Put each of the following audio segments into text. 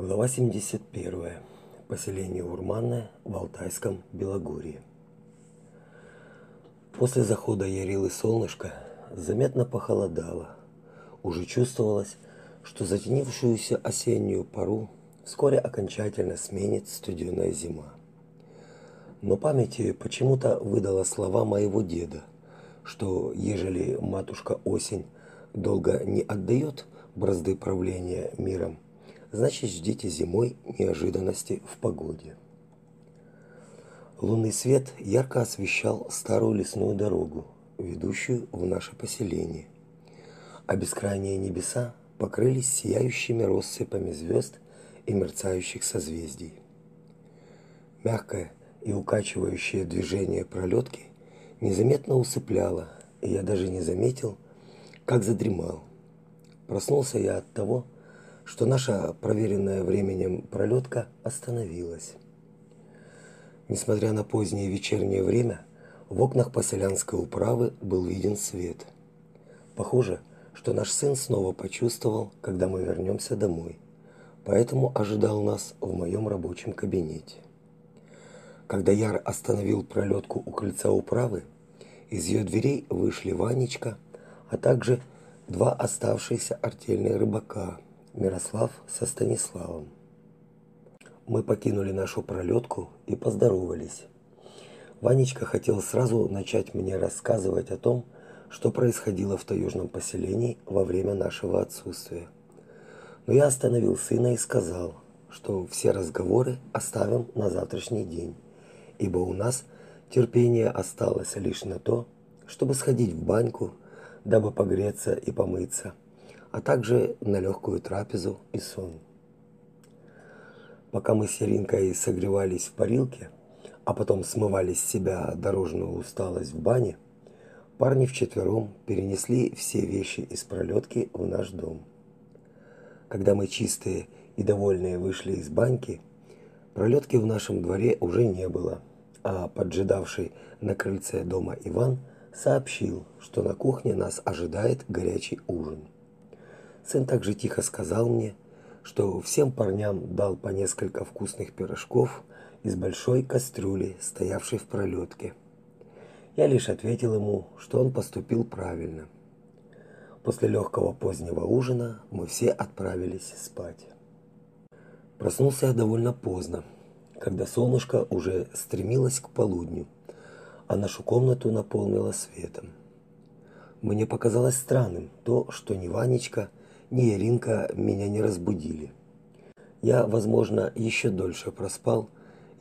Глава 71. Поселение Урманное в Алтайском Белогорье. После захода Ярилы солнышко заметно похолодало. Уже чувствовалось, что затянувшуюся осеннюю пару вскоре окончательно сменит студеная зима. Но память почему-то выдала слова моего деда, что ежели матушка осень долго не отдает бразды правления миром, значит ждите зимой неожиданности в погоде. Лунный свет ярко освещал старую лесную дорогу, ведущую в наше поселение. А бескрайние небеса покрылись сияющими россыпами звезд и мерцающих созвездий. Мягкое и укачивающее движение пролетки незаметно усыпляло, и я даже не заметил, как задремал. Проснулся я от того, что что наша проверенная временем пролетка остановилась. Несмотря на позднее вечернее время, в окнах поселянской управы был виден свет. Похоже, что наш сын снова почувствовал, когда мы вернемся домой, поэтому ожидал нас в моем рабочем кабинете. Когда Яр остановил пролетку у крыльца управы, из ее дверей вышли Ванечка, а также два оставшиеся артельные рыбака – Мирослав со Станиславом. Мы покинули нашу пролетку и поздоровались. Ванечка хотел сразу начать мне рассказывать о том, что происходило в таежном поселении во время нашего отсутствия. Но я остановил сына и сказал, что все разговоры оставим на завтрашний день, ибо у нас терпение осталось лишь на то, чтобы сходить в баньку, дабы погреться и помыться – а также на легкую трапезу и сон. Пока мы с Иринкой согревались в парилке, а потом смывали с себя дорожную усталость в бане, парни вчетвером перенесли все вещи из пролетки в наш дом. Когда мы чистые и довольные вышли из баньки, пролетки в нашем дворе уже не было, а поджидавший на крыльце дома Иван сообщил, что на кухне нас ожидает горячий ужин. Сын также тихо сказал мне, что всем парням дал по несколько вкусных пирожков из большой кастрюли, стоявшей в пролетке. Я лишь ответил ему, что он поступил правильно. После легкого позднего ужина мы все отправились спать. Проснулся я довольно поздно, когда солнышко уже стремилось к полудню, а нашу комнату наполнило светом. Мне показалось странным то, что ни Ванечка, ни Иринка меня не разбудили. Я, возможно, еще дольше проспал,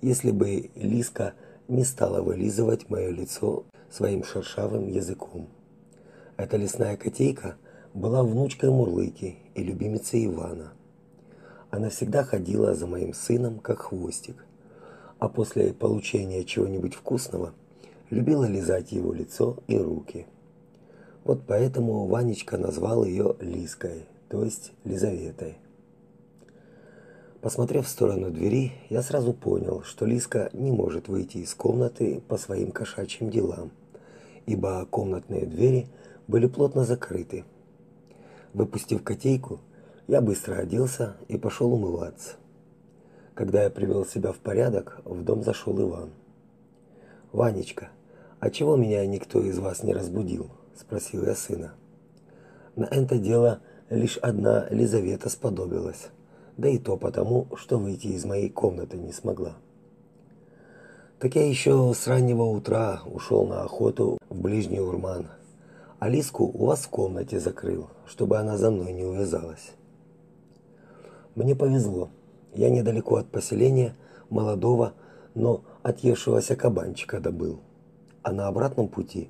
если бы Лиска не стала вылизывать мое лицо своим шершавым языком. Эта лесная котейка была внучкой Мурлыки и любимицей Ивана. Она всегда ходила за моим сыном как хвостик, а после получения чего-нибудь вкусного любила лизать его лицо и руки. Вот поэтому Ванечка назвал ее Лиской то есть Лизаветой. Посмотрев в сторону двери, я сразу понял, что Лиска не может выйти из комнаты по своим кошачьим делам, ибо комнатные двери были плотно закрыты. Выпустив котейку, я быстро оделся и пошел умываться. Когда я привел себя в порядок, в дом зашел Иван. Ванечка, а чего меня никто из вас не разбудил? спросил я сына. На это дело лишь одна Лизавета сподобилась. Да и то потому, что выйти из моей комнаты не смогла. Так я еще с раннего утра ушел на охоту в ближний Урман. Алиску у вас в комнате закрыл, чтобы она за мной не увязалась. Мне повезло. Я недалеко от поселения молодого, но отъевшегося кабанчика добыл. А на обратном пути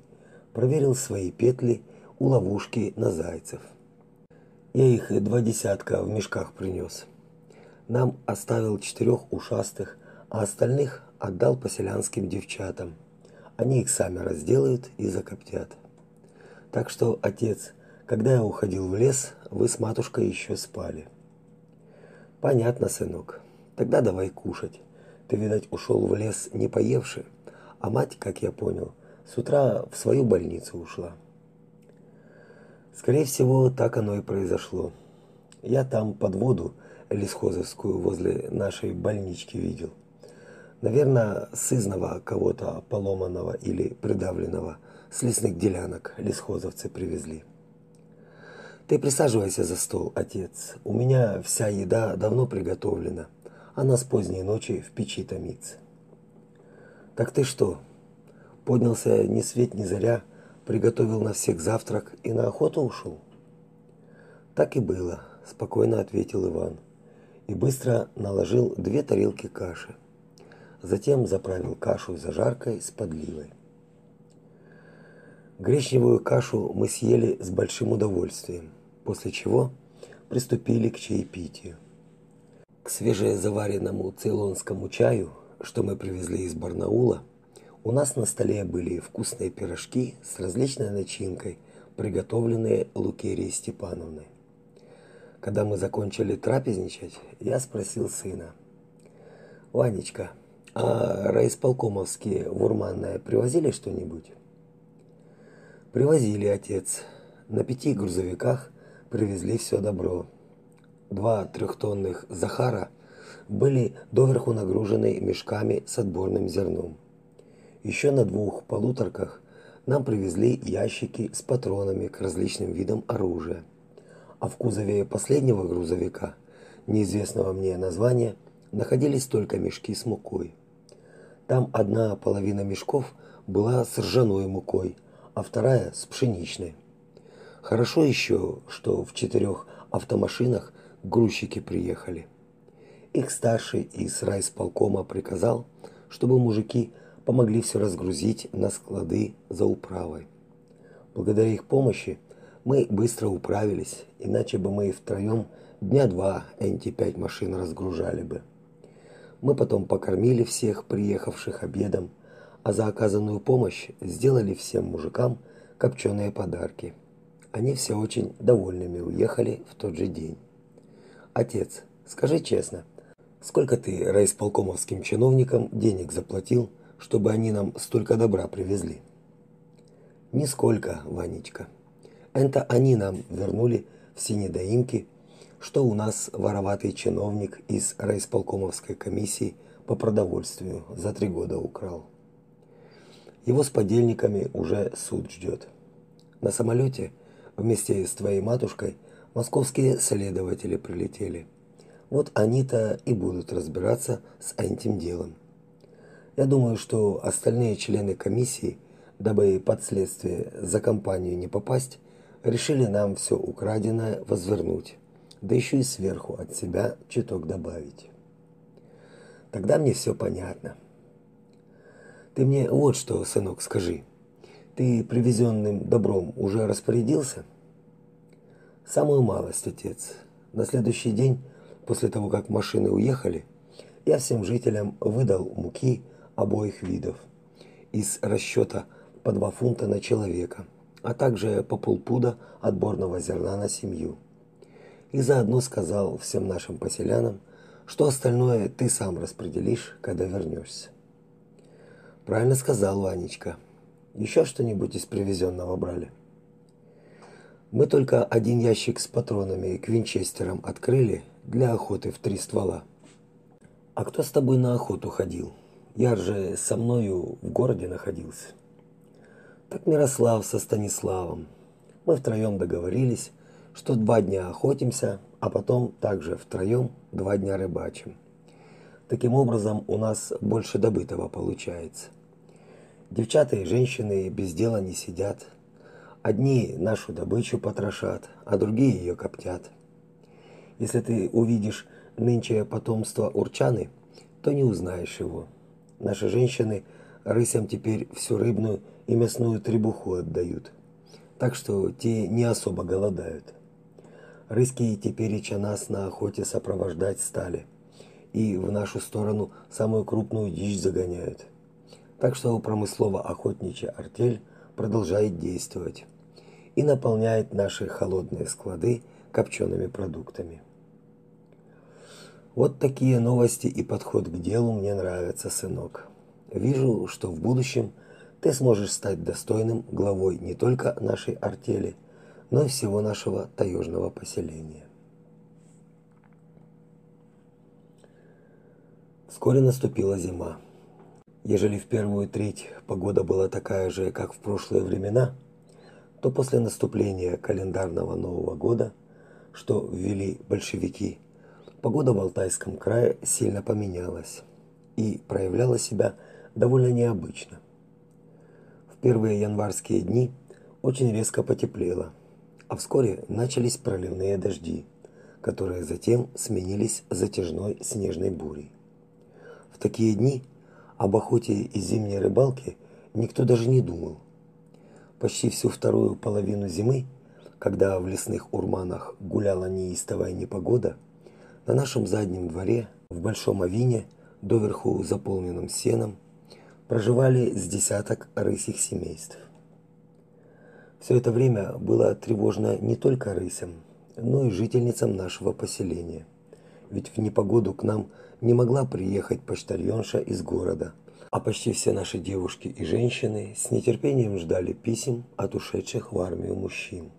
проверил свои петли у ловушки на зайцев. Я их два десятка в мешках принес. Нам оставил четырех ушастых, а остальных отдал поселянским девчатам. Они их сами разделают и закоптят. Так что, отец, когда я уходил в лес, вы с матушкой еще спали. Понятно, сынок. Тогда давай кушать. Ты, видать, ушел в лес не поевши, а мать, как я понял, с утра в свою больницу ушла. Скорее всего, так оно и произошло. Я там под воду лесхозовскую возле нашей больнички видел. Наверное, сызного кого-то поломанного или придавленного с лесных делянок лесхозовцы привезли. Ты присаживайся за стол, отец. У меня вся еда давно приготовлена. Она с поздней ночи в печи томится. Так ты что? Поднялся ни свет ни заря, приготовил на всех завтрак и на охоту ушел? Так и было, спокойно ответил Иван и быстро наложил две тарелки каши. Затем заправил кашу зажаркой с подливой. Гречневую кашу мы съели с большим удовольствием, после чего приступили к чаепитию. К свежезаваренному цейлонскому чаю, что мы привезли из Барнаула, у нас на столе были вкусные пирожки с различной начинкой, приготовленные Лукерией Степановной. Когда мы закончили трапезничать, я спросил сына: "Ванечка, а райисполкомовские в Урманное привозили что-нибудь?" Привозили, отец. На пяти грузовиках привезли все добро. Два трехтонных Захара были доверху нагружены мешками с отборным зерном. Еще на двух полуторках нам привезли ящики с патронами к различным видам оружия. А в кузове последнего грузовика, неизвестного мне названия, находились только мешки с мукой. Там одна половина мешков была с ржаной мукой – а вторая с пшеничной. Хорошо еще, что в четырех автомашинах грузчики приехали. Их старший из райисполкома приказал, чтобы мужики помогли все разгрузить на склады за управой. Благодаря их помощи мы быстро управились, иначе бы мы и втроем дня два эти пять машин разгружали бы. Мы потом покормили всех приехавших обедом, а за оказанную помощь сделали всем мужикам копченые подарки. Они все очень довольными уехали в тот же день. Отец, скажи честно, сколько ты райисполкомовским чиновникам денег заплатил, чтобы они нам столько добра привезли? Нисколько, Ванечка. Это они нам вернули все недоимки, что у нас вороватый чиновник из райисполкомовской комиссии по продовольствию за три года украл. Его с подельниками уже суд ждет. На самолете вместе с твоей матушкой московские следователи прилетели. Вот они-то и будут разбираться с этим делом. Я думаю, что остальные члены комиссии, дабы под следствие за компанию не попасть, решили нам все украденное возвернуть, да еще и сверху от себя чуток добавить. Тогда мне все понятно. Ты мне вот что, сынок, скажи. Ты привезенным добром уже распорядился? Самую малость, отец. На следующий день, после того, как машины уехали, я всем жителям выдал муки обоих видов из расчета по 2 фунта на человека, а также по полпуда отборного зерна на семью. И заодно сказал всем нашим поселянам, что остальное ты сам распределишь, когда вернешься. Правильно сказал Ванечка. Еще что-нибудь из привезенного брали? Мы только один ящик с патронами к винчестерам открыли для охоты в три ствола. А кто с тобой на охоту ходил? Я же со мною в городе находился. Так Мирослав со Станиславом. Мы втроем договорились, что два дня охотимся, а потом также втроем два дня рыбачим. Таким образом, у нас больше добытого получается. Девчата и женщины без дела не сидят. Одни нашу добычу потрошат, а другие ее коптят. Если ты увидишь нынче потомство урчаны, то не узнаешь его. Наши женщины рысям теперь всю рыбную и мясную требуху отдают. Так что те не особо голодают. Рыски теперь и нас на охоте сопровождать стали. И в нашу сторону самую крупную дичь загоняют. Так что промыслово-охотничья артель продолжает действовать и наполняет наши холодные склады копчеными продуктами. Вот такие новости и подход к делу мне нравятся, сынок. Вижу, что в будущем ты сможешь стать достойным главой не только нашей артели, но и всего нашего таежного поселения. Вскоре наступила зима. Ежели в первую треть погода была такая же, как в прошлые времена, то после наступления календарного Нового года, что ввели большевики, погода в Алтайском крае сильно поменялась и проявляла себя довольно необычно. В первые январские дни очень резко потеплело, а вскоре начались проливные дожди, которые затем сменились затяжной снежной бурей. В такие дни об охоте и зимней рыбалке никто даже не думал. Почти всю вторую половину зимы, когда в лесных урманах гуляла неистовая непогода, на нашем заднем дворе в большом авине, доверху заполненном сеном, проживали с десяток рысих семейств. Все это время было тревожно не только рысям, но и жительницам нашего поселения. Ведь в непогоду к нам не могла приехать почтальонша из города, а почти все наши девушки и женщины с нетерпением ждали писем от ушедших в армию мужчин.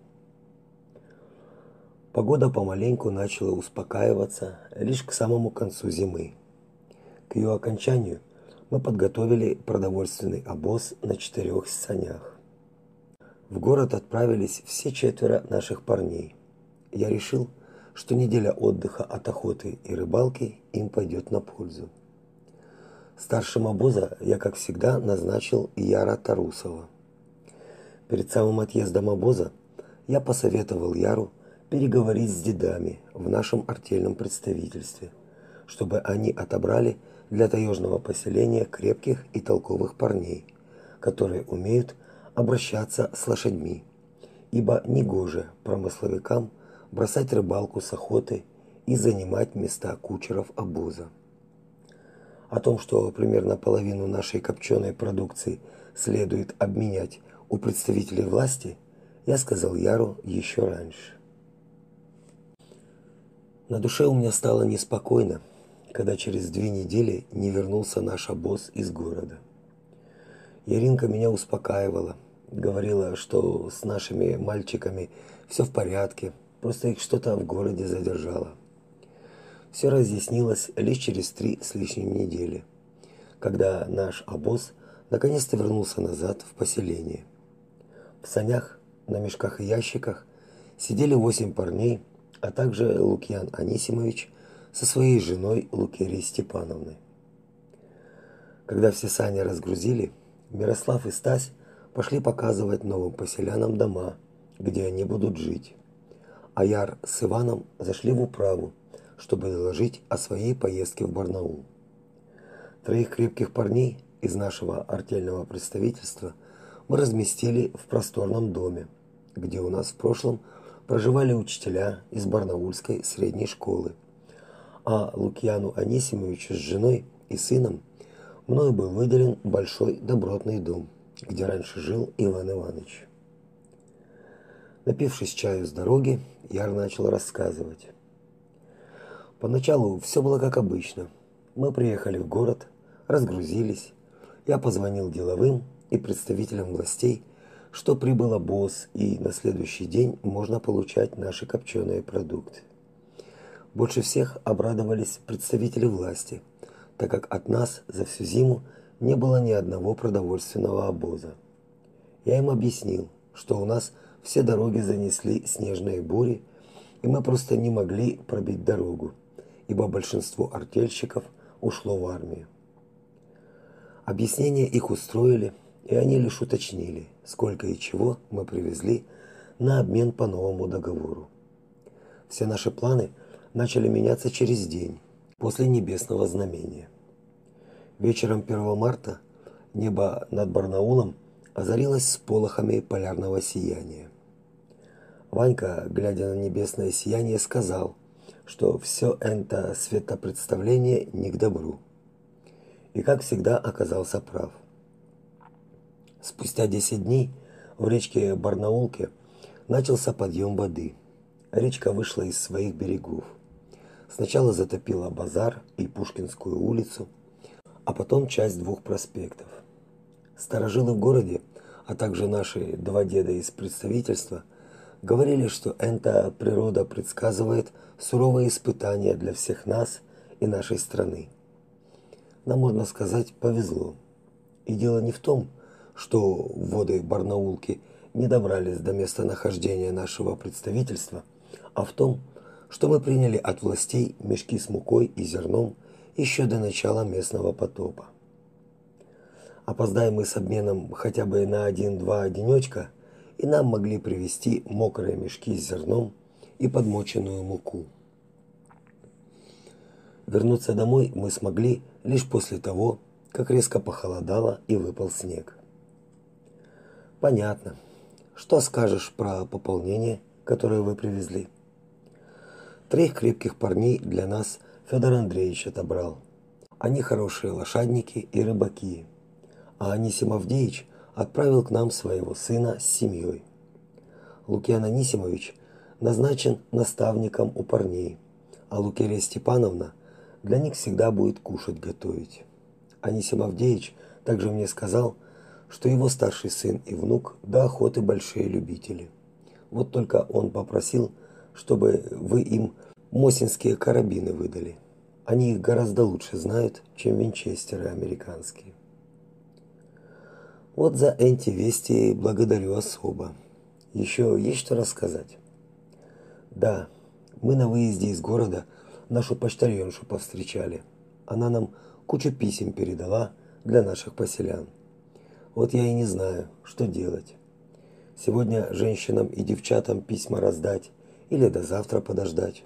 Погода помаленьку начала успокаиваться лишь к самому концу зимы. К ее окончанию мы подготовили продовольственный обоз на четырех санях. В город отправились все четверо наших парней. Я решил, что неделя отдыха от охоты и рыбалки им пойдет на пользу. Старшим обоза я, как всегда, назначил Яра Тарусова. Перед самым отъездом обоза я посоветовал Яру переговорить с дедами в нашем артельном представительстве, чтобы они отобрали для таежного поселения крепких и толковых парней, которые умеют обращаться с лошадьми, ибо негоже промысловикам бросать рыбалку с охоты и занимать места кучеров обоза. О том, что примерно половину нашей копченой продукции следует обменять у представителей власти, я сказал Яру еще раньше. На душе у меня стало неспокойно, когда через две недели не вернулся наш обоз из города. Яринка меня успокаивала, говорила, что с нашими мальчиками все в порядке, Просто их что-то в городе задержало. Все разъяснилось лишь через три с лишним недели, когда наш обоз наконец-то вернулся назад в поселение. В санях, на мешках и ящиках сидели восемь парней, а также Лукьян Анисимович со своей женой Лукерией Степановной. Когда все сани разгрузили, Мирослав и Стась пошли показывать новым поселянам дома, где они будут жить. Аяр с Иваном зашли в управу, чтобы доложить о своей поездке в Барнаул. Троих крепких парней из нашего артельного представительства мы разместили в просторном доме, где у нас в прошлом проживали учителя из Барнаульской средней школы. А Лукьяну Анисимовичу с женой и сыном мною был выделен большой добротный дом, где раньше жил Иван Иванович. Напившись чаю с дороги, Яр начал рассказывать. Поначалу все было как обычно. Мы приехали в город, разгрузились. Я позвонил деловым и представителям властей, что прибыл босс и на следующий день можно получать наши копченые продукты. Больше всех обрадовались представители власти, так как от нас за всю зиму не было ни одного продовольственного обоза. Я им объяснил, что у нас – все дороги занесли снежные бури, и мы просто не могли пробить дорогу, ибо большинство артельщиков ушло в армию. Объяснения их устроили, и они лишь уточнили, сколько и чего мы привезли на обмен по новому договору. Все наши планы начали меняться через день после небесного знамения. Вечером 1 марта небо над Барнаулом озарилось сполохами полярного сияния. Ванька, глядя на небесное сияние, сказал, что все это светопредставление не к добру. И как всегда оказался прав. Спустя 10 дней в речке Барнаулке начался подъем воды. Речка вышла из своих берегов. Сначала затопила базар и Пушкинскую улицу, а потом часть двух проспектов. Старожилы в городе, а также наши два деда из представительства – говорили, что эта природа предсказывает суровые испытания для всех нас и нашей страны. нам, можно сказать, повезло. И дело не в том, что воды Барнаулки не добрались до места нахождения нашего представительства, а в том, что мы приняли от властей мешки с мукой и зерном еще до начала местного потопа. Опоздаем мы с обменом хотя бы на один-два денечка, и нам могли привезти мокрые мешки с зерном и подмоченную муку. Вернуться домой мы смогли лишь после того, как резко похолодало и выпал снег. Понятно. Что скажешь про пополнение, которое вы привезли? Трех крепких парней для нас Федор Андреевич отобрал. Они хорошие лошадники и рыбаки. А Анисим Авдеевич отправил к нам своего сына с семьей. Лукьян Анисимович назначен наставником у парней, а Лукерия Степановна для них всегда будет кушать готовить. Анисим Авдеевич также мне сказал, что его старший сын и внук до охоты большие любители. Вот только он попросил, чтобы вы им мосинские карабины выдали. Они их гораздо лучше знают, чем винчестеры американские. Вот за эти вести благодарю особо. Еще есть что рассказать? Да, мы на выезде из города нашу почтальоншу повстречали. Она нам кучу писем передала для наших поселян. Вот я и не знаю, что делать. Сегодня женщинам и девчатам письма раздать или до завтра подождать.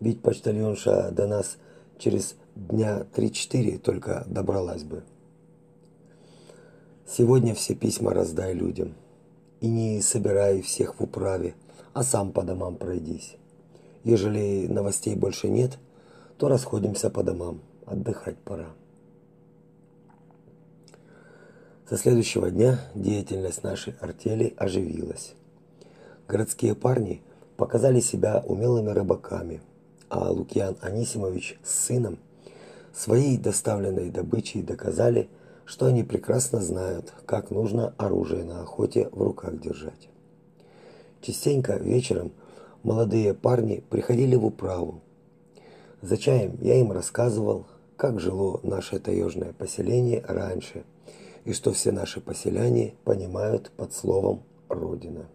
Ведь почтальонша до нас через дня 3-4 только добралась бы. Сегодня все письма раздай людям. И не собирай всех в управе, а сам по домам пройдись. Ежели новостей больше нет, то расходимся по домам. Отдыхать пора. Со следующего дня деятельность нашей артели оживилась. Городские парни показали себя умелыми рыбаками, а Лукьян Анисимович с сыном своей доставленной добычей доказали, что они прекрасно знают, как нужно оружие на охоте в руках держать. Частенько вечером молодые парни приходили в управу. За чаем я им рассказывал, как жило наше таежное поселение раньше и что все наши поселяне понимают под словом родина.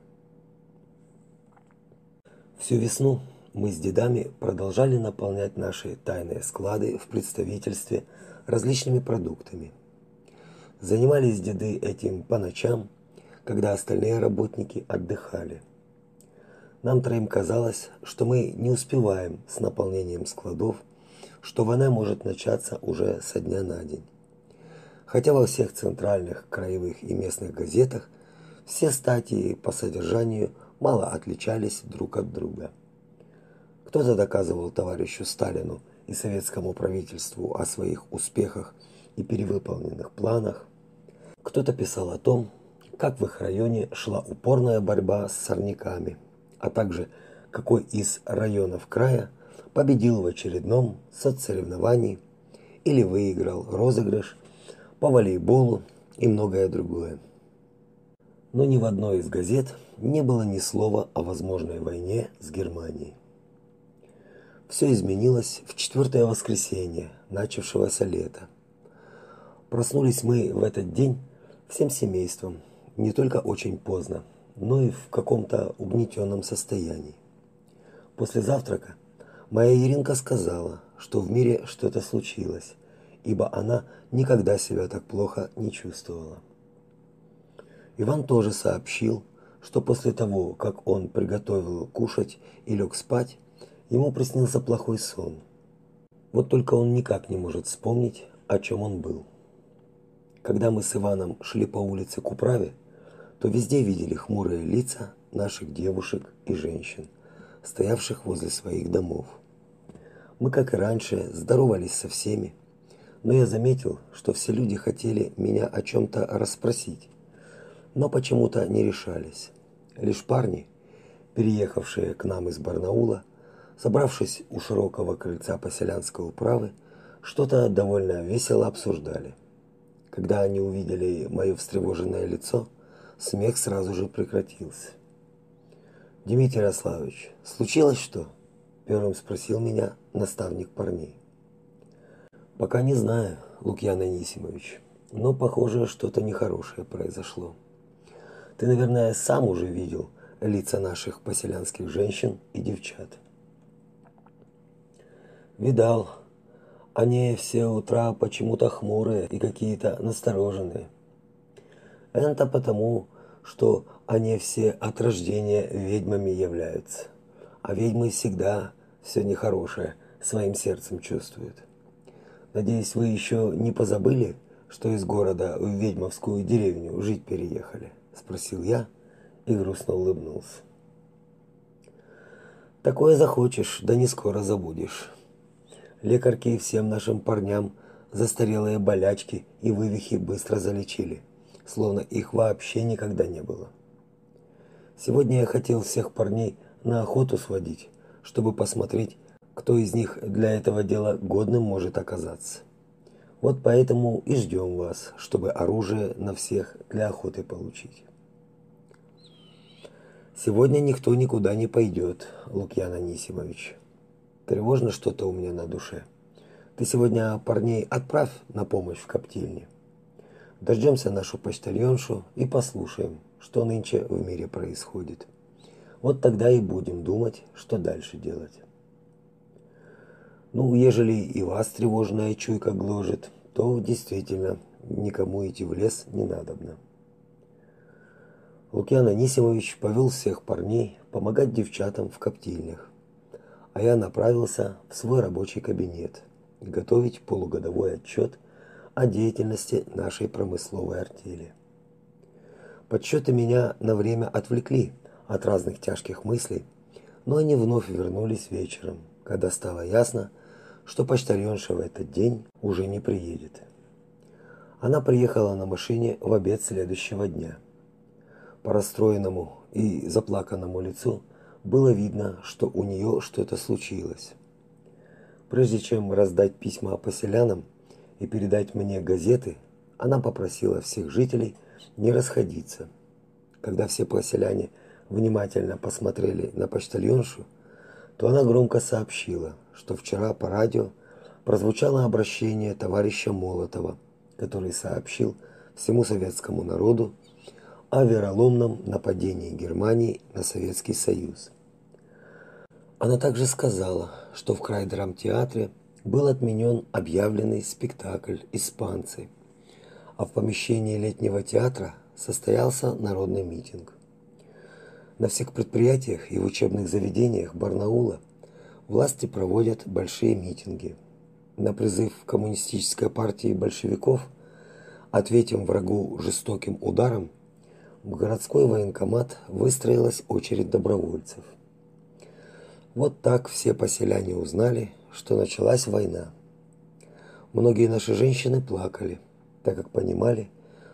Всю весну мы с дедами продолжали наполнять наши тайные склады в представительстве различными продуктами – Занимались деды этим по ночам, когда остальные работники отдыхали. Нам троим казалось, что мы не успеваем с наполнением складов, что война может начаться уже со дня на день. Хотя во всех центральных, краевых и местных газетах все статьи по содержанию мало отличались друг от друга. Кто-то доказывал товарищу Сталину и советскому правительству о своих успехах и перевыполненных планах, кто-то писал о том, как в их районе шла упорная борьба с сорняками, а также какой из районов края победил в очередном соцсоревновании или выиграл розыгрыш по волейболу и многое другое. Но ни в одной из газет не было ни слова о возможной войне с Германией. Все изменилось в четвертое воскресенье начавшегося лета. Проснулись мы в этот день всем семейством, не только очень поздно, но и в каком-то угнетенном состоянии. После завтрака моя Иринка сказала, что в мире что-то случилось, ибо она никогда себя так плохо не чувствовала. Иван тоже сообщил, что после того, как он приготовил кушать и лег спать, ему приснился плохой сон. Вот только он никак не может вспомнить, о чем он был. Когда мы с Иваном шли по улице к управе, то везде видели хмурые лица наших девушек и женщин, стоявших возле своих домов. Мы, как и раньше, здоровались со всеми, но я заметил, что все люди хотели меня о чем-то расспросить, но почему-то не решались. Лишь парни, переехавшие к нам из Барнаула, собравшись у широкого крыльца поселянской управы, что-то довольно весело обсуждали. Когда они увидели мое встревоженное лицо, смех сразу же прекратился. Дмитрий Ярославович, случилось что? первым спросил меня наставник парней. Пока не знаю, Лукьян Анисимович, но похоже, что-то нехорошее произошло. Ты, наверное, сам уже видел лица наших поселянских женщин и девчат. Видал. Они все утра почему-то хмурые и какие-то настороженные. Это потому, что они все от рождения ведьмами являются. А ведьмы всегда все нехорошее своим сердцем чувствуют. Надеюсь, вы еще не позабыли, что из города в ведьмовскую деревню жить переехали, спросил я и грустно улыбнулся. Такое захочешь, да не скоро забудешь. Лекарки всем нашим парням застарелые болячки и вывихи быстро залечили, словно их вообще никогда не было. Сегодня я хотел всех парней на охоту сводить, чтобы посмотреть, кто из них для этого дела годным может оказаться. Вот поэтому и ждем вас, чтобы оружие на всех для охоты получить. Сегодня никто никуда не пойдет, Лукьян Анисимович. Тревожно что-то у меня на душе. Ты сегодня парней отправь на помощь в коптильне. Дождемся нашу почтальоншу и послушаем, что нынче в мире происходит. Вот тогда и будем думать, что дальше делать. Ну, ежели и вас тревожная чуйка гложет, то действительно никому идти в лес не надобно. Лукьян Анисимович повел всех парней помогать девчатам в коптильнях, а я направился в свой рабочий кабинет готовить полугодовой отчет о деятельности нашей промысловой артели. Подсчеты меня на время отвлекли от разных тяжких мыслей, но они вновь вернулись вечером, когда стало ясно, что почтальонша в этот день уже не приедет. Она приехала на машине в обед следующего дня. По расстроенному и заплаканному лицу было видно, что у нее что-то случилось. Прежде чем раздать письма поселянам и передать мне газеты, она попросила всех жителей не расходиться. Когда все поселяне внимательно посмотрели на почтальоншу, то она громко сообщила, что вчера по радио прозвучало обращение товарища Молотова, который сообщил всему советскому народу о вероломном нападении Германии на Советский Союз. Она также сказала, что в край драмтеатре был отменен объявленный спектакль «Испанцы», а в помещении летнего театра состоялся народный митинг. На всех предприятиях и в учебных заведениях Барнаула власти проводят большие митинги. На призыв коммунистической партии большевиков ответим врагу жестоким ударом в городской военкомат выстроилась очередь добровольцев. Вот так все поселяне узнали, что началась война. Многие наши женщины плакали, так как понимали,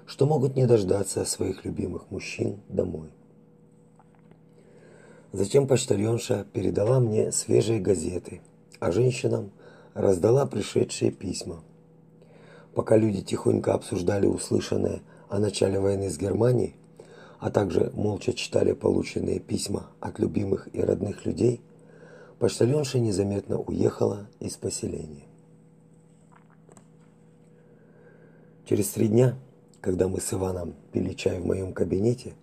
что могут не дождаться своих любимых мужчин домой. Затем почтальонша передала мне свежие газеты, а женщинам раздала пришедшие письма. Пока люди тихонько обсуждали услышанное о начале войны с Германией, а также молча читали полученные письма от любимых и родных людей, почтальонша незаметно уехала из поселения. Через три дня, когда мы с Иваном пили чай в моем кабинете,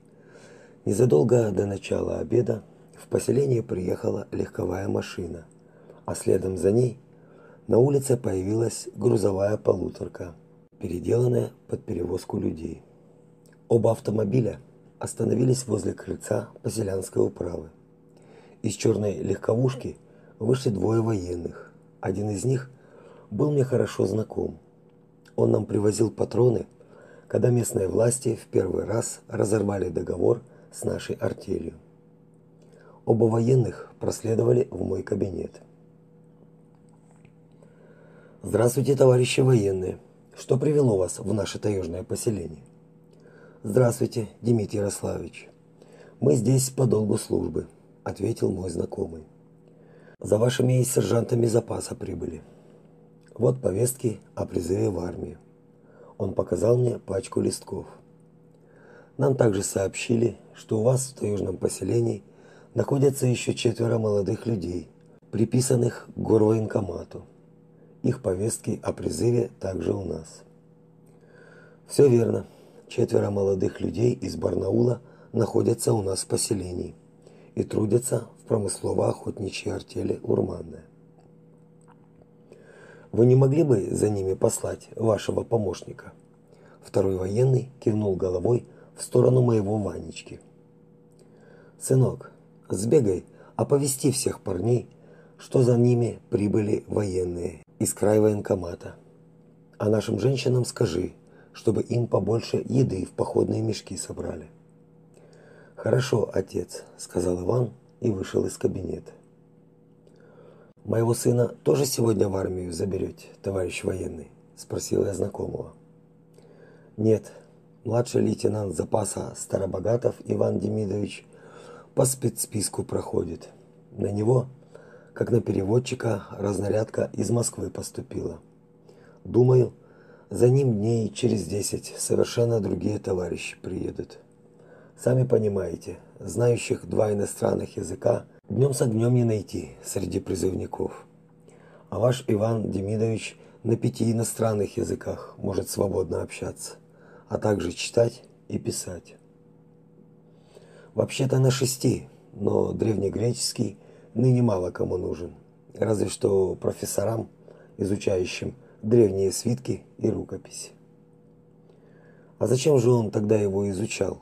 незадолго до начала обеда в поселение приехала легковая машина, а следом за ней на улице появилась грузовая полуторка, переделанная под перевозку людей. Оба автомобиля остановились возле крыльца поселянской управы. Из черной легковушки вышли двое военных. Один из них был мне хорошо знаком. Он нам привозил патроны, когда местные власти в первый раз разорвали договор с нашей артелью. Оба военных проследовали в мой кабинет. Здравствуйте, товарищи военные. Что привело вас в наше таежное поселение? Здравствуйте, Дмитрий Ярославович. Мы здесь по долгу службы, ответил мой знакомый. За вашими сержантами запаса прибыли. Вот повестки о призыве в армию. Он показал мне пачку листков. Нам также сообщили, что у вас в таежном поселении находятся еще четверо молодых людей, приписанных к горвоенкомату. их повестки о призыве также у нас. Все верно. Четверо молодых людей из Барнаула находятся у нас в поселении и трудятся в промыслово-охотничьей артели Урманная. Вы не могли бы за ними послать вашего помощника? Второй военный кивнул головой в сторону моего Ванечки. Сынок, сбегай, оповести всех парней, что за ними прибыли военные из края военкомата. А нашим женщинам скажи, чтобы им побольше еды в походные мешки собрали. Хорошо, отец, сказал Иван и вышел из кабинета. Моего сына тоже сегодня в армию заберете, товарищ военный, спросил я знакомого. Нет, младший лейтенант запаса Старобогатов Иван Демидович по спецсписку проходит. На него как на переводчика разнарядка из Москвы поступила. Думаю, за ним дней через десять совершенно другие товарищи приедут. Сами понимаете, знающих два иностранных языка днем с огнем не найти среди призывников. А ваш Иван Демидович на пяти иностранных языках может свободно общаться, а также читать и писать. Вообще-то на шести, но древнегреческий ныне мало кому нужен, разве что профессорам, изучающим древние свитки и рукописи. А зачем же он тогда его изучал?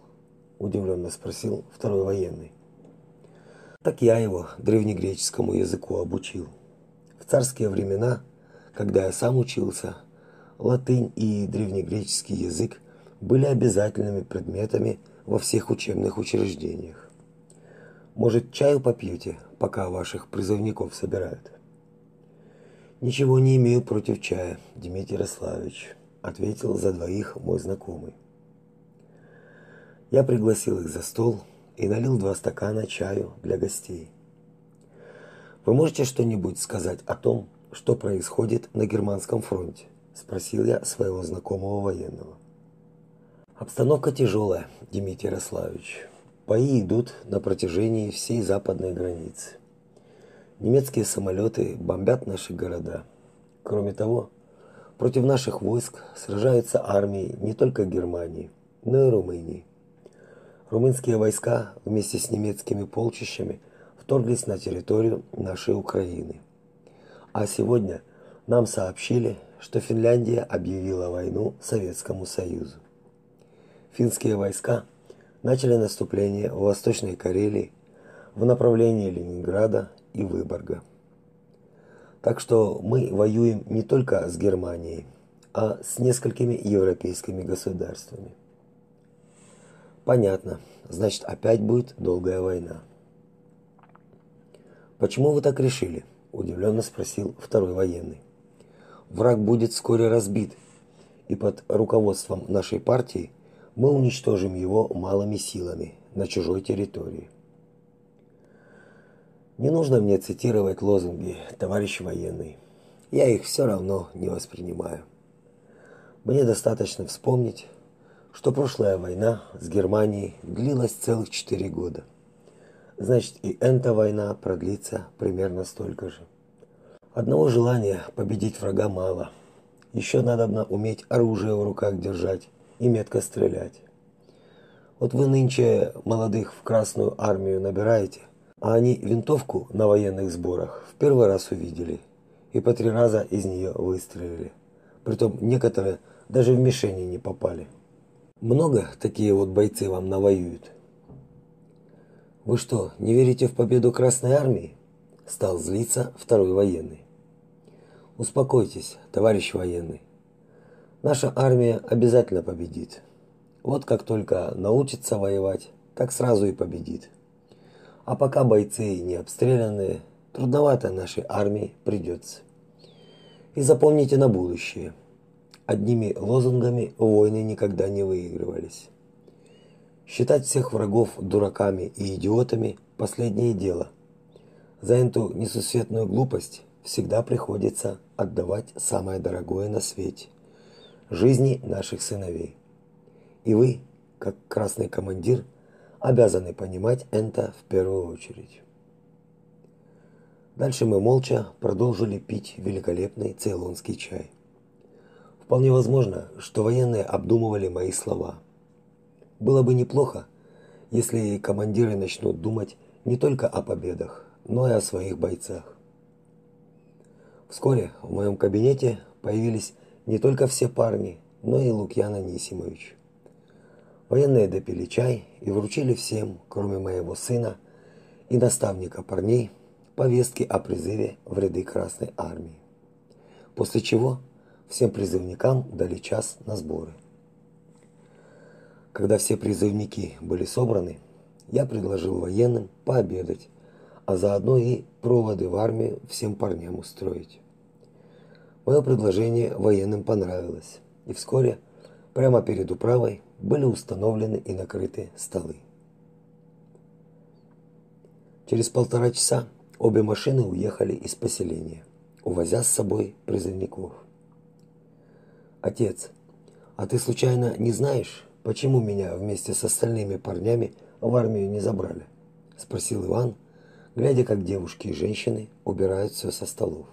удивленно спросил второй военный. Так я его древнегреческому языку обучил. В царские времена, когда я сам учился, латынь и древнегреческий язык были обязательными предметами во всех учебных учреждениях. Может, чаю попьете, пока ваших призывников собирают? Ничего не имею против чая, Дмитрий Ярославович, ответил за двоих мой знакомый. Я пригласил их за стол и налил два стакана чаю для гостей. Вы можете что-нибудь сказать о том, что происходит на германском фронте? спросил я своего знакомого военного. Обстановка тяжелая, Дмитрий Ярославович. Бои идут на протяжении всей западной границы. Немецкие самолеты бомбят наши города. Кроме того, против наших войск сражаются армии не только Германии, но и Румынии. Румынские войска вместе с немецкими полчищами вторглись на территорию нашей Украины. А сегодня нам сообщили, что Финляндия объявила войну Советскому Союзу. Финские войска – начали наступление в Восточной Карелии в направлении Ленинграда и Выборга. Так что мы воюем не только с Германией, а с несколькими европейскими государствами. Понятно. Значит, опять будет долгая война. Почему вы так решили? удивленно спросил второй военный. Враг будет вскоре разбит, и под руководством нашей партии мы уничтожим его малыми силами на чужой территории. Не нужно мне цитировать лозунги, товарищ военный. Я их все равно не воспринимаю. Мне достаточно вспомнить, что прошлая война с Германией длилась целых четыре года. Значит, и эта война продлится примерно столько же. Одного желания победить врага мало. Еще надо уметь оружие в руках держать и метко стрелять. Вот вы нынче молодых в Красную армию набираете, а они винтовку на военных сборах в первый раз увидели и по три раза из нее выстрелили. Притом некоторые даже в мишени не попали. Много такие вот бойцы вам навоюют. Вы что, не верите в победу Красной армии? Стал злиться второй военный. Успокойтесь, товарищ военный. Наша армия обязательно победит. Вот как только научится воевать, так сразу и победит. А пока бойцы не обстрелянные, трудновато нашей армии придется. И запомните на будущее. Одними лозунгами войны никогда не выигрывались. Считать всех врагов дураками и идиотами – последнее дело. За эту несусветную глупость всегда приходится отдавать самое дорогое на свете – жизни наших сыновей. И вы, как красный командир, обязаны понимать это в первую очередь. Дальше мы молча продолжили пить великолепный цейлонский чай. Вполне возможно, что военные обдумывали мои слова. Было бы неплохо, если командиры начнут думать не только о победах, но и о своих бойцах. Вскоре в моем кабинете появились не только все парни, но и Лукьян Анисимович. Военные допили чай и вручили всем, кроме моего сына и наставника парней, повестки о призыве в ряды Красной армии. После чего всем призывникам дали час на сборы. Когда все призывники были собраны, я предложил военным пообедать, а заодно и проводы в армию всем парням устроить. Мое предложение военным понравилось, и вскоре прямо перед управой были установлены и накрыты столы. Через полтора часа обе машины уехали из поселения, увозя с собой призывников. Отец, а ты случайно не знаешь, почему меня вместе с остальными парнями в армию не забрали? спросил Иван, глядя, как девушки и женщины убирают все со столов.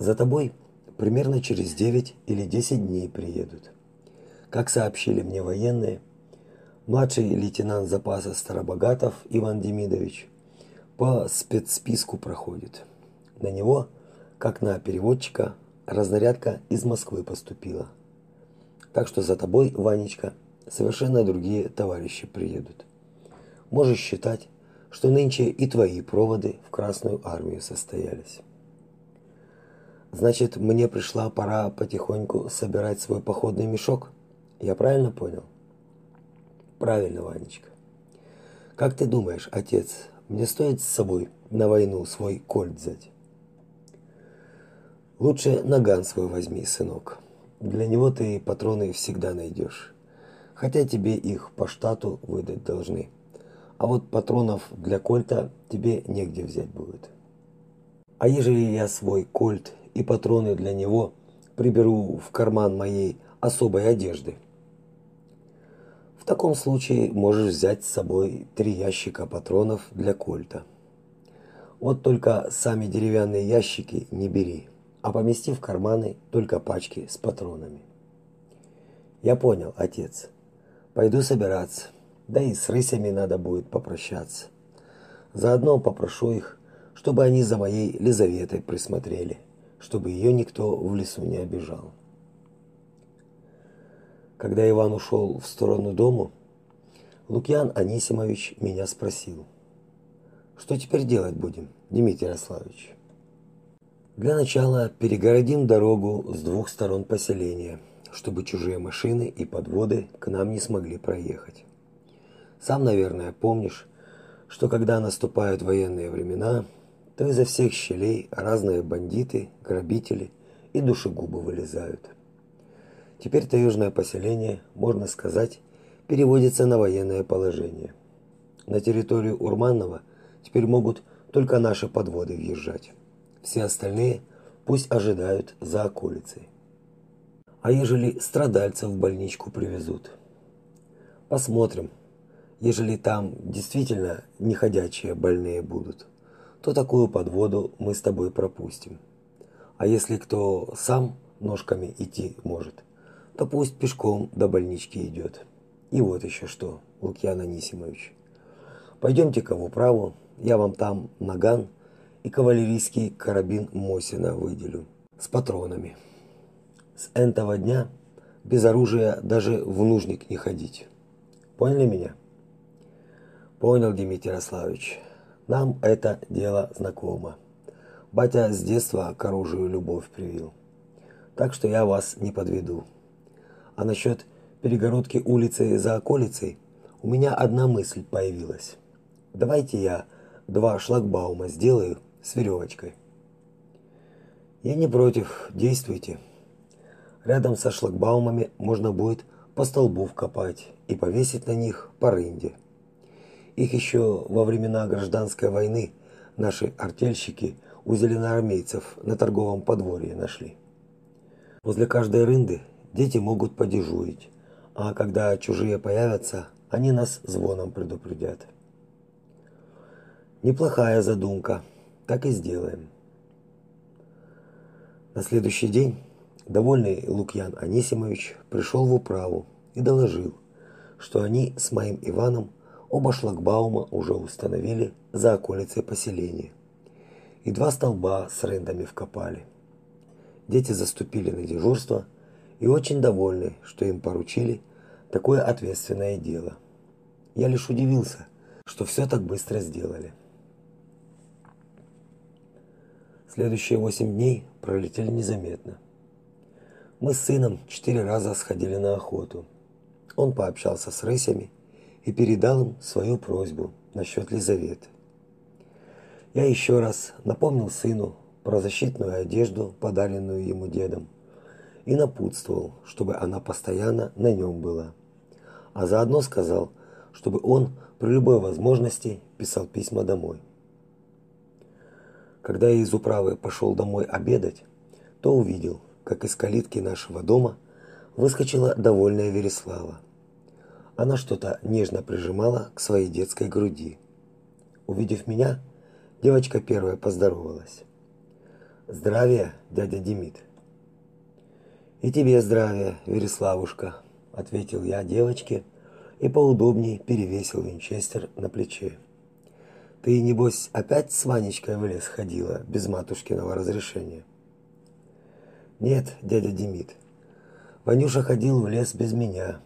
За тобой примерно через 9 или 10 дней приедут. Как сообщили мне военные, младший лейтенант запаса Старобогатов Иван Демидович по спецсписку проходит. На него, как на переводчика, разнарядка из Москвы поступила. Так что за тобой, Ванечка, совершенно другие товарищи приедут. Можешь считать, что нынче и твои проводы в Красную армию состоялись. Значит, мне пришла пора потихоньку собирать свой походный мешок. Я правильно понял? Правильно, Ванечка. Как ты думаешь, отец, мне стоит с собой на войну свой кольт взять? Лучше наган свой возьми, сынок. Для него ты патроны всегда найдешь. Хотя тебе их по штату выдать должны. А вот патронов для кольта тебе негде взять будет. А ежели я свой кольт и патроны для него приберу в карман моей особой одежды? В таком случае можешь взять с собой три ящика патронов для кольта. Вот только сами деревянные ящики не бери а помести в карманы только пачки с патронами. Я понял, отец. Пойду собираться. Да и с рысями надо будет попрощаться. Заодно попрошу их, чтобы они за моей Лизаветой присмотрели, чтобы ее никто в лесу не обижал. Когда Иван ушел в сторону дому, Лукьян Анисимович меня спросил: "Что теперь делать будем, Дмитрий Ярославович?" Для начала перегородим дорогу с двух сторон поселения, чтобы чужие машины и подводы к нам не смогли проехать. Сам, наверное, помнишь, что когда наступают военные времена, то изо всех щелей разные бандиты, грабители и душегубы вылезают. Теперь таежное поселение, можно сказать, переводится на военное положение. На территорию Урманного теперь могут только наши подводы въезжать. Все остальные пусть ожидают за околицей. А ежели страдальцев в больничку привезут? Посмотрим. Ежели там действительно неходячие больные будут, то такую подводу мы с тобой пропустим. А если кто сам ножками идти может, то пусть пешком до больнички идет. И вот еще что, Лукьян Анисимович. Пойдемте-ка в управу, я вам там наган и кавалерийский карабин Мосина выделю с патронами. С этого дня без оружия даже в нужник не ходить. Поняли меня? Понял, Дмитрий Ярославович. Нам это дело знакомо. Батя с детства к оружию любовь привил. Так что я вас не подведу. А насчет перегородки улицы за околицей у меня одна мысль появилась. Давайте я два шлагбаума сделаю с веревочкой. Я не против, действуйте. Рядом со шлагбаумами можно будет по столбу вкопать и повесить на них по рынде. Их еще во времена гражданской войны наши артельщики у зеленоармейцев на торговом подворье нашли. Возле каждой рынды дети могут подежурить, а когда чужие появятся, они нас звоном предупредят. Неплохая задумка. Так и сделаем. На следующий день довольный Лукьян Анисимович пришел в управу и доложил, что они с моим Иваном оба шлагбаума уже установили за околицей поселения. И два столба с рендами вкопали. Дети заступили на дежурство и очень довольны, что им поручили такое ответственное дело. Я лишь удивился, что все так быстро сделали. Следующие восемь дней пролетели незаметно. Мы с сыном четыре раза сходили на охоту. Он пообщался с рысями и передал им свою просьбу насчет Лизаветы. Я еще раз напомнил сыну про защитную одежду, подаренную ему дедом, и напутствовал, чтобы она постоянно на нем была. А заодно сказал, чтобы он при любой возможности писал письма домой. Когда я из управы пошел домой обедать, то увидел, как из калитки нашего дома выскочила довольная Вереслава. Она что-то нежно прижимала к своей детской груди. Увидев меня, девочка первая поздоровалась. «Здравия, дядя Демид!» «И тебе здравия, Вереславушка!» – ответил я девочке и поудобнее перевесил винчестер на плече. Ты, небось, опять с Ванечкой в лес ходила без матушкиного разрешения? Нет, дядя Демид. Ванюша ходил в лес без меня.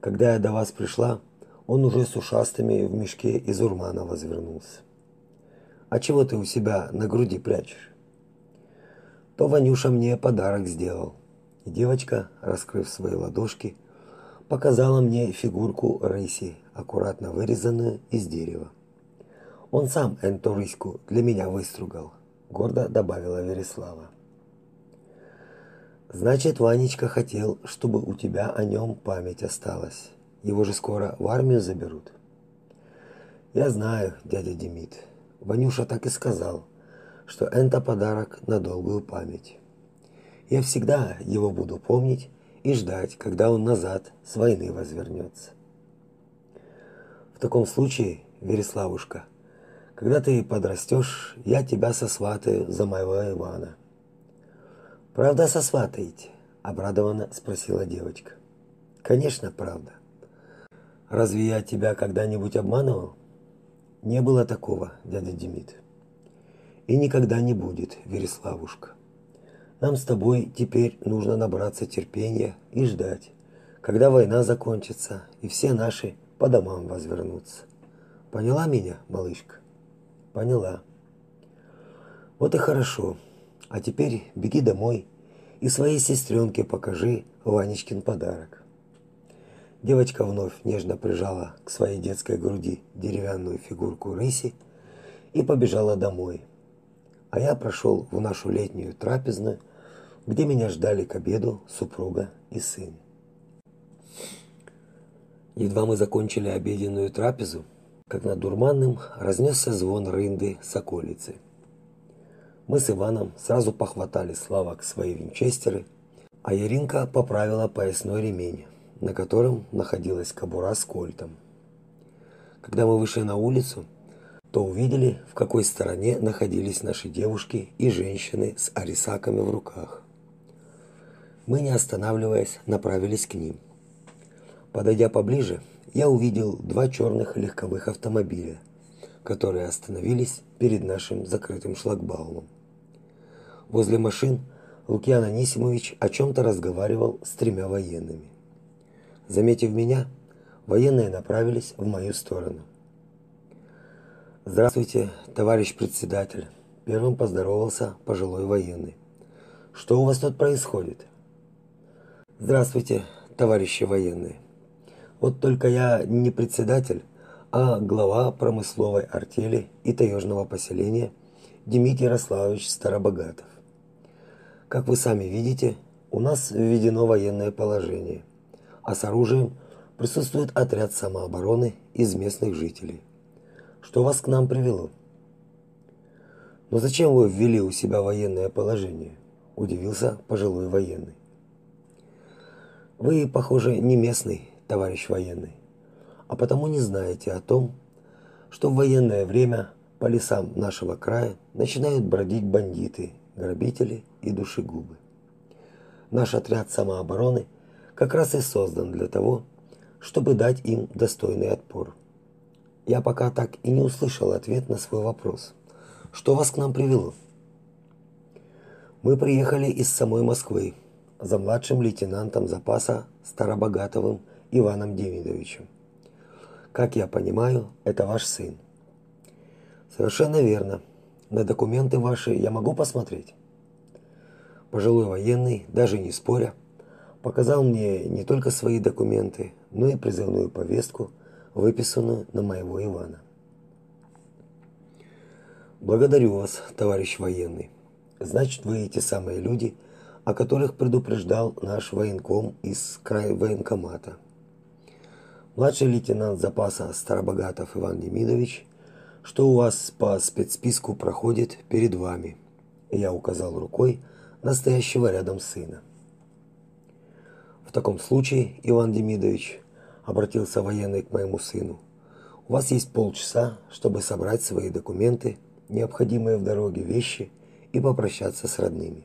Когда я до вас пришла, он уже с ушастыми в мешке из урмана возвернулся. А чего ты у себя на груди прячешь? То Ванюша мне подарок сделал. И девочка, раскрыв свои ладошки, показала мне фигурку рыси, аккуратно вырезанную из дерева. Он сам эту рыську для меня выстругал, гордо добавила Вереслава. Значит, Ванечка хотел, чтобы у тебя о нем память осталась. Его же скоро в армию заберут. Я знаю, дядя Демид. Ванюша так и сказал, что это подарок на долгую память. Я всегда его буду помнить и ждать, когда он назад с войны возвернется. В таком случае, Вереславушка, когда ты подрастешь, я тебя сосватаю за моего Ивана. Правда сосватаете? обрадованно спросила девочка. Конечно, правда. Разве я тебя когда-нибудь обманывал? Не было такого, дядя Демид. И никогда не будет, Вереславушка. Нам с тобой теперь нужно набраться терпения и ждать, когда война закончится и все наши по домам возвернутся. Поняла меня, малышка? Поняла. Вот и хорошо. А теперь беги домой и своей сестренке покажи Ванечкин подарок. Девочка вновь нежно прижала к своей детской груди деревянную фигурку рыси и побежала домой. А я прошел в нашу летнюю трапезную, где меня ждали к обеду супруга и сын. Едва мы закончили обеденную трапезу, как над дурманным разнесся звон рынды соколицы. Мы с Иваном сразу похватали Славок свои винчестеры, а Яринка поправила поясной ремень, на котором находилась кобура с кольтом. Когда мы вышли на улицу, то увидели, в какой стороне находились наши девушки и женщины с арисаками в руках. Мы, не останавливаясь, направились к ним. Подойдя поближе, я увидел два черных легковых автомобиля, которые остановились перед нашим закрытым шлагбаумом. Возле машин Лукьян Анисимович о чем-то разговаривал с тремя военными. Заметив меня, военные направились в мою сторону. Здравствуйте, товарищ председатель, первым поздоровался пожилой военный. Что у вас тут происходит? Здравствуйте, товарищи военные. Вот только я не председатель, а глава промысловой артели и таежного поселения Дмитрий Ярославович Старобогатов. Как вы сами видите, у нас введено военное положение, а с оружием присутствует отряд самообороны из местных жителей. Что вас к нам привело? Но зачем вы ввели у себя военное положение? удивился пожилой военный. Вы, похоже, не местный, товарищ военный, а потому не знаете о том, что в военное время по лесам нашего края начинают бродить бандиты, грабители и душегубы. Наш отряд самообороны как раз и создан для того, чтобы дать им достойный отпор. Я пока так и не услышал ответ на свой вопрос. Что вас к нам привело? Мы приехали из самой Москвы за младшим лейтенантом запаса Старобогатовым Иваном Демидовичем. Как я понимаю, это ваш сын. Совершенно верно. На документы ваши я могу посмотреть. Пожилой военный, даже не споря, показал мне не только свои документы, но и призывную повестку, выписанную на моего Ивана. Благодарю вас, товарищ военный. Значит, вы эти самые люди, о которых предупреждал наш военком из края военкомата. Младший лейтенант запаса Старобогатов Иван Демидович, что у вас по спецсписку проходит перед вами. Я указал рукой настоящего рядом сына. В таком случае, Иван Демидович, обратился военный к моему сыну. У вас есть полчаса, чтобы собрать свои документы, необходимые в дороге вещи и попрощаться с родными.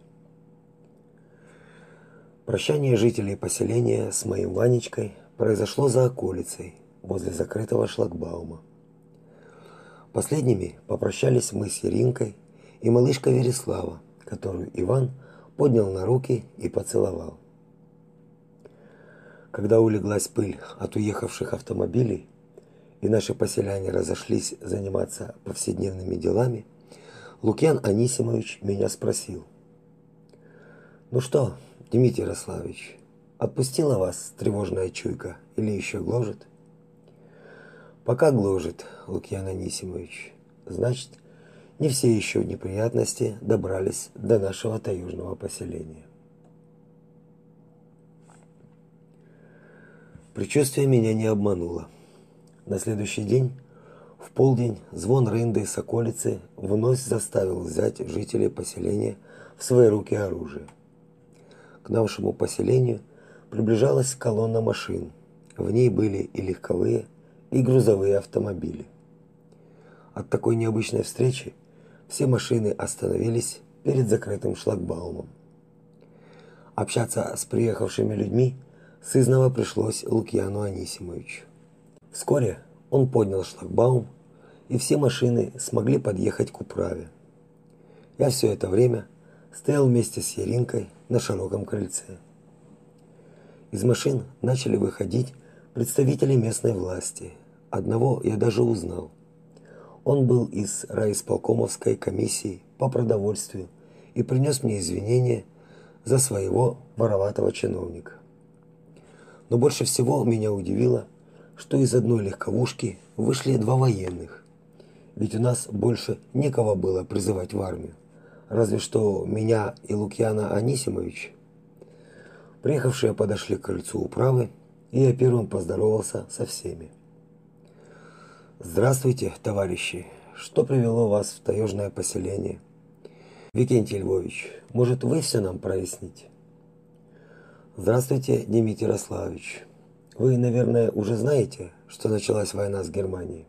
Прощание жителей поселения с моим Ванечкой произошло за околицей, возле закрытого шлагбаума. Последними попрощались мы с Иринкой и малышкой Вереслава, которую Иван поднял на руки и поцеловал. Когда улеглась пыль от уехавших автомобилей, и наши поселяне разошлись заниматься повседневными делами, Лукьян Анисимович меня спросил: "Ну что, Дмитрий Ярославович, отпустила вас тревожная чуйка или еще гложет?" "Пока гложет, Лукьян Анисимович. Значит, не все еще неприятности добрались до нашего таежного поселения. Предчувствие меня не обмануло. На следующий день, в полдень, звон рынды с околицы вновь заставил взять жителей поселения в свои руки оружие. К нашему поселению приближалась колонна машин. В ней были и легковые, и грузовые автомобили. От такой необычной встречи все машины остановились перед закрытым шлагбаумом. Общаться с приехавшими людьми – сызнова пришлось Лукьяну Анисимовичу. Вскоре он поднял шлагбаум, и все машины смогли подъехать к управе. Я все это время стоял вместе с Яринкой на широком крыльце. Из машин начали выходить представители местной власти. Одного я даже узнал. Он был из райисполкомовской комиссии по продовольствию и принес мне извинения за своего вороватого чиновника. Но больше всего меня удивило, что из одной легковушки вышли два военных. Ведь у нас больше некого было призывать в армию, разве что меня и Лукьяна Анисимович. Приехавшие подошли к крыльцу управы, и я первым поздоровался со всеми. Здравствуйте, товарищи. Что привело вас в таежное поселение? Викентий Львович, может, вы все нам проясните? Здравствуйте, Дмитрий Ярославович. Вы, наверное, уже знаете, что началась война с Германией.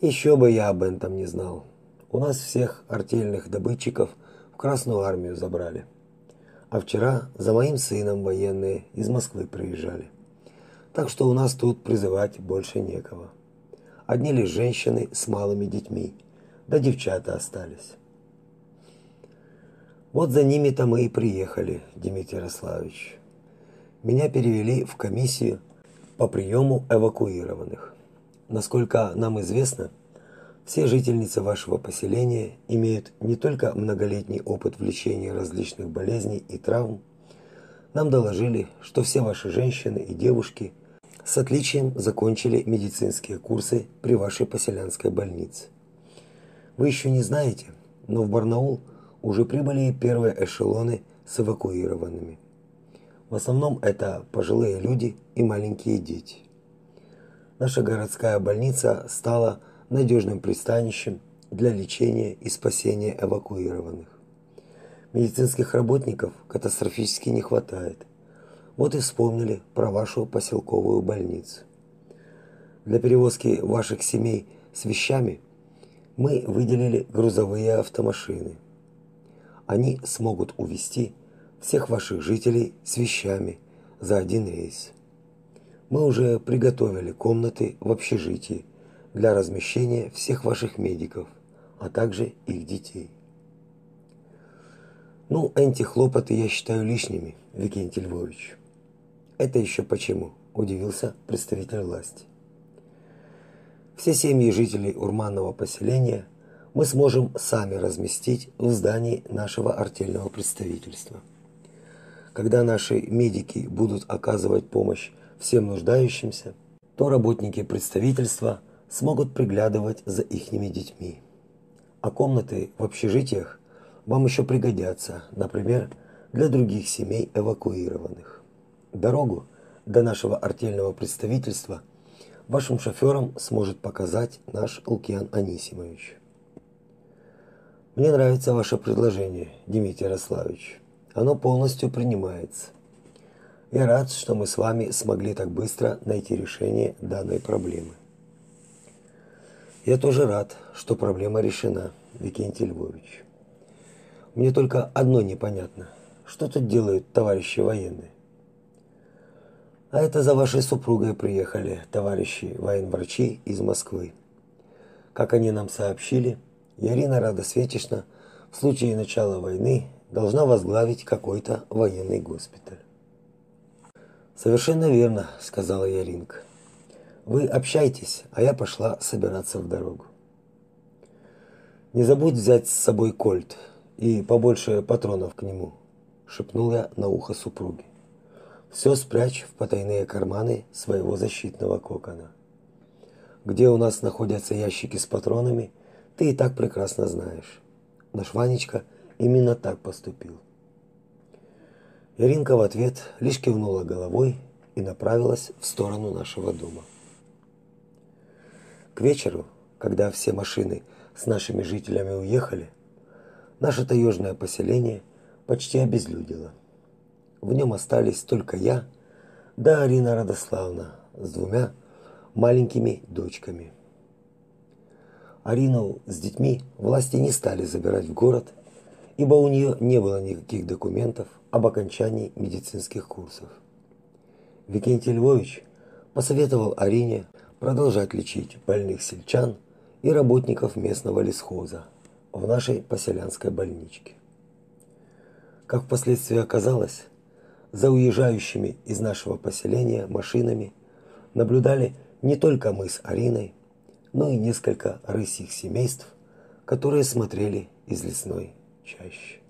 Еще бы я об этом не знал. У нас всех артельных добытчиков в Красную армию забрали. А вчера за моим сыном военные из Москвы приезжали. Так что у нас тут призывать больше некого. Одни лишь женщины с малыми детьми, да девчата остались. Вот за ними-то мы и приехали, Дмитрий Ярославович. Меня перевели в комиссию по приему эвакуированных. Насколько нам известно, все жительницы вашего поселения имеют не только многолетний опыт в лечении различных болезней и травм. Нам доложили, что все ваши женщины и девушки с отличием закончили медицинские курсы при вашей поселянской больнице. Вы еще не знаете, но в Барнаул – уже прибыли первые эшелоны с эвакуированными. В основном это пожилые люди и маленькие дети. Наша городская больница стала надежным пристанищем для лечения и спасения эвакуированных. Медицинских работников катастрофически не хватает. Вот и вспомнили про вашу поселковую больницу. Для перевозки ваших семей с вещами мы выделили грузовые автомашины. Они смогут увезти всех ваших жителей с вещами за один рейс. Мы уже приготовили комнаты в общежитии для размещения всех ваших медиков, а также их детей. Ну, эти хлопоты я считаю лишними, Викентий Львович. Это еще почему? удивился представитель власти. Все семьи жителей урманного поселения мы сможем сами разместить в здании нашего артельного представительства. Когда наши медики будут оказывать помощь всем нуждающимся, то работники представительства смогут приглядывать за ихними детьми. А комнаты в общежитиях вам еще пригодятся, например, для других семей эвакуированных. Дорогу до нашего артельного представительства вашим шофёрам сможет показать наш Лукьян Анисимович. Мне нравится ваше предложение, Дмитрий Ярославович. Оно полностью принимается. Я рад, что мы с вами смогли так быстро найти решение данной проблемы. Я тоже рад, что проблема решена, Викентий Львович. Мне только одно непонятно. Что тут делают товарищи военные? А это за вашей супругой приехали товарищи военврачи из Москвы. Как они нам сообщили, Ярина Радосветична в случае начала войны должна возглавить какой-то военный госпиталь. Совершенно верно, сказала Яринка. Вы общайтесь, а я пошла собираться в дорогу. Не забудь взять с собой кольт и побольше патронов к нему, шепнул я на ухо супруге. Все спрячь в потайные карманы своего защитного кокона. Где у нас находятся ящики с патронами, ты и так прекрасно знаешь. Наш Ванечка именно так поступил. Иринка в ответ лишь кивнула головой и направилась в сторону нашего дома. К вечеру, когда все машины с нашими жителями уехали, наше таежное поселение почти обезлюдило. В нем остались только я, да Арина Радославна с двумя маленькими дочками. Арину с детьми власти не стали забирать в город, ибо у нее не было никаких документов об окончании медицинских курсов. Викентий Львович посоветовал Арине продолжать лечить больных сельчан и работников местного лесхоза в нашей поселянской больничке. Как впоследствии оказалось, за уезжающими из нашего поселения машинами наблюдали не только мы с Ариной, но и несколько рысьих семейств, которые смотрели из лесной чащи.